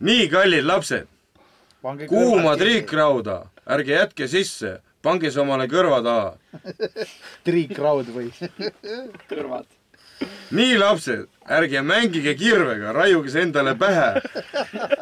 nii kallid lapsed, pange kuuma kõrvad triikrauda ärge jätke sisse, pange see omale kõrva taha. kinni. triikraud või? kõrvad. nii lapsed, ärge mängige kirvega, raiuge see endale pähe.